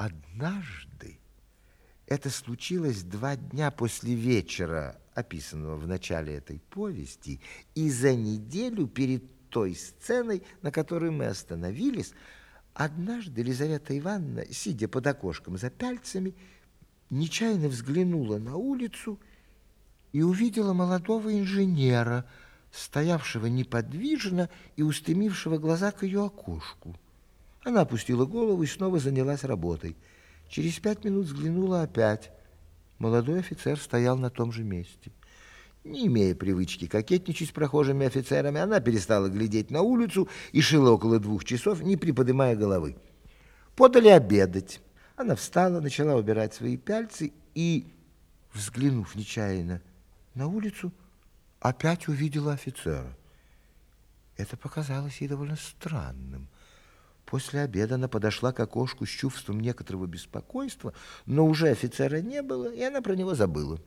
Однажды это случилось два дня после вечера, описанного в начале этой повести, и за неделю перед той сценой, на которой мы остановились, однажды Елизавета Ивановна, сидя под окошком за пяльцами, нечаянно взглянула на улицу и увидела молодого инженера, стоявшего неподвижно и устремившего глаза к ее окошку. Она опустила голову и снова занялась работой. Через пять минут взглянула опять. Молодой офицер стоял на том же месте. Не имея привычки кокетничать с прохожими офицерами, она перестала глядеть на улицу и шила около двух часов, не приподнимая головы. Подали обедать. Она встала, начала убирать свои пяльцы и, взглянув нечаянно на улицу, опять увидела офицера. Это показалось ей довольно странным. После обеда она подошла к окошку с чувством некоторого беспокойства, но уже офицера не было, и она про него забыла.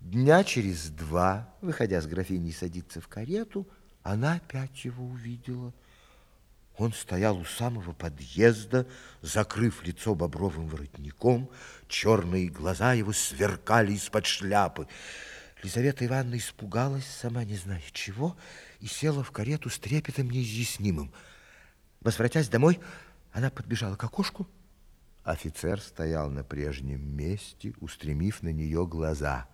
Дня через два, выходя с графиней садиться в карету, она опять его увидела. Он стоял у самого подъезда, закрыв лицо бобровым воротником, черные глаза его сверкали из-под шляпы. Лизавета Ивановна испугалась, сама не зная чего, и села в карету с трепетом неизъяснимым. Возвратясь домой, она подбежала к окошку. Офицер стоял на прежнем месте, устремив на нее глаза.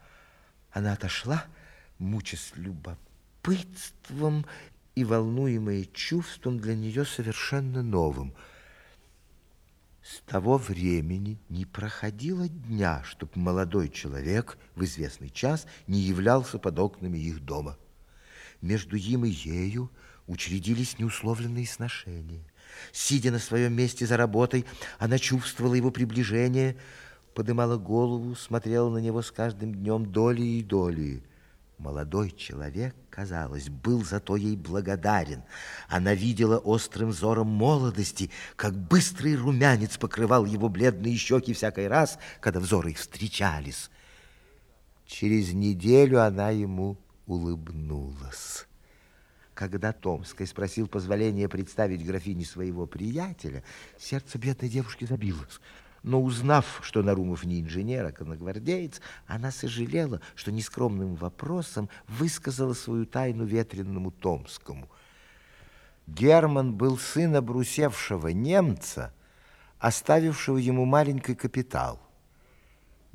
Она отошла, мучаясь любопытством и волнуемая чувством для нее совершенно новым. С того времени не проходило дня, чтоб молодой человек в известный час не являлся под окнами их дома. Между им и ею учредились неусловленные сношения. Сидя на своем месте за работой, она чувствовала его приближение, подымала голову, смотрела на него с каждым днем долей и долей. Молодой человек, казалось, был зато ей благодарен. Она видела острым взором молодости, как быстрый румянец покрывал его бледные щеки всякий раз, когда взоры их встречались. Через неделю она ему улыбнулась. Когда Томский спросил позволения представить графине своего приятеля, сердце бедной девушки забилось. Но узнав, что Нарумов не инженер, а конногвардеец, она сожалела, что нескромным вопросом высказала свою тайну ветренному Томскому. Герман был сын обрусевшего немца, оставившего ему маленький капитал.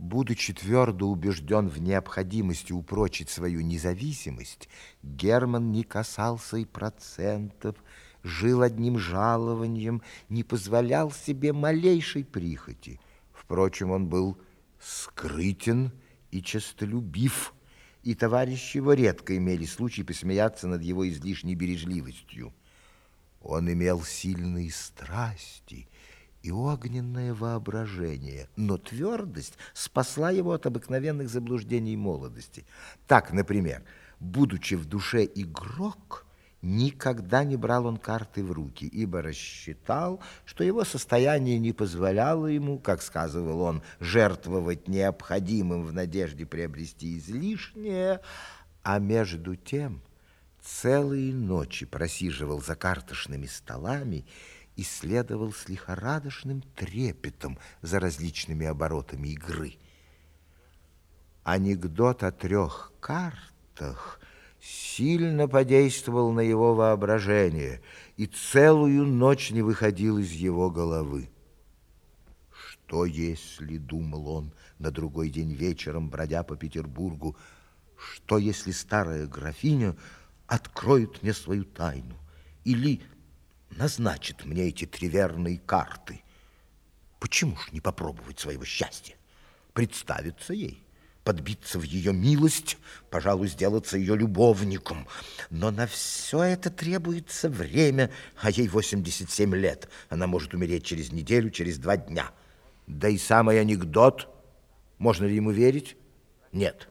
Будучи твердо убежден в необходимости упрочить свою независимость, Герман не касался и процентов, жил одним жалованием, не позволял себе малейшей прихоти. Впрочем, он был скрытен и честолюбив, и товарищи его редко имели случай посмеяться над его излишней бережливостью. Он имел сильные страсти и огненное воображение, но твердость спасла его от обыкновенных заблуждений молодости. Так, например, будучи в душе игрок, никогда не брал он карты в руки, ибо рассчитал, что его состояние не позволяло ему, как сказывал он, жертвовать необходимым в надежде приобрести излишнее, а между тем целые ночи просиживал за карточными столами исследовал с лихорадочным трепетом за различными оборотами игры. Анекдот о трех картах сильно подействовал на его воображение и целую ночь не выходил из его головы. Что если, думал он на другой день вечером, бродя по Петербургу, что если старая графиня откроет мне свою тайну? Или назначит мне эти триверные карты. Почему ж не попробовать своего счастья? Представиться ей, подбиться в ее милость, пожалуй, сделаться ее любовником. Но на все это требуется время, а ей 87 лет. Она может умереть через неделю, через два дня. Да и самый анекдот, можно ли ему верить? Нет.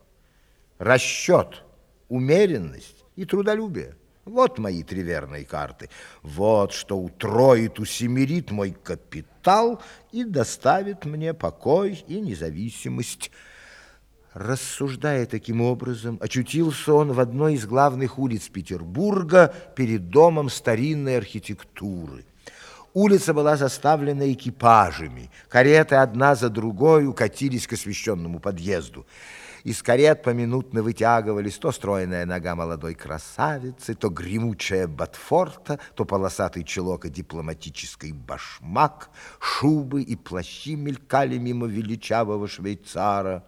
Расчет, умеренность и трудолюбие. Вот мои триверные карты. Вот что утроит, усемерит мой капитал и доставит мне покой и независимость. Рассуждая таким образом, очутился он в одной из главных улиц Петербурга перед домом старинной архитектуры. Улица была заставлена экипажами. Кареты одна за другой укатились к освещенному подъезду. Из карет поминутно вытягивались то стройная нога молодой красавицы, то гремучая ботфорта, то полосатый чулок и дипломатический башмак, шубы и плащи мелькали мимо величавого швейцара.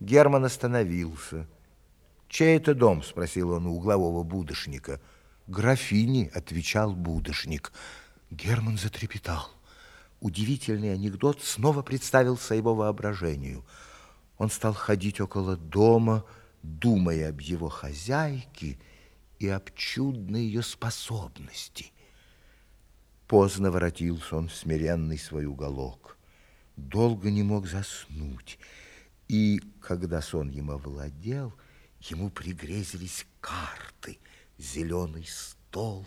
Герман остановился. «Чей это дом?» – спросил он у углового будошника. «Графини», – отвечал будошник. Герман затрепетал. Удивительный анекдот снова представился его воображению. Он стал ходить около дома, думая об его хозяйке и об чудной ее способности. Поздно воротился он в смиренный свой уголок. Долго не мог заснуть. И, когда сон ему овладел, ему пригрезились карты, зеленый стол,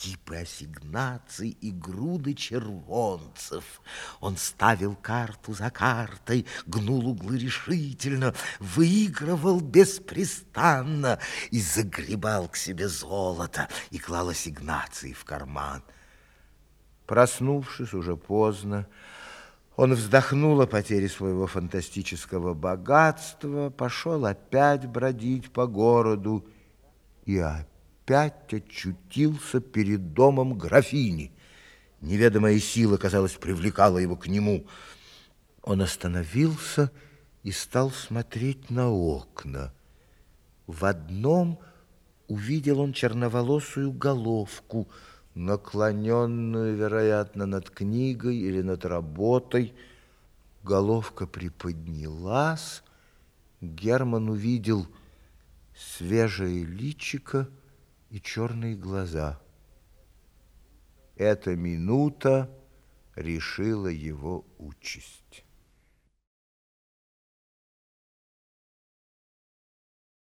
кипы ассигнаций и груды червонцев. Он ставил карту за картой, гнул углы решительно, выигрывал беспрестанно и загребал к себе золото и клал ассигнации в карман. Проснувшись уже поздно, он вздохнул о потере своего фантастического богатства, пошел опять бродить по городу и опять опять очутился перед домом графини. Неведомая сила, казалось, привлекала его к нему. Он остановился и стал смотреть на окна. В одном увидел он черноволосую головку, наклоненную, вероятно, над книгой или над работой. Головка приподнялась. Герман увидел свежее личико, и черные глаза. Эта минута решила его участь.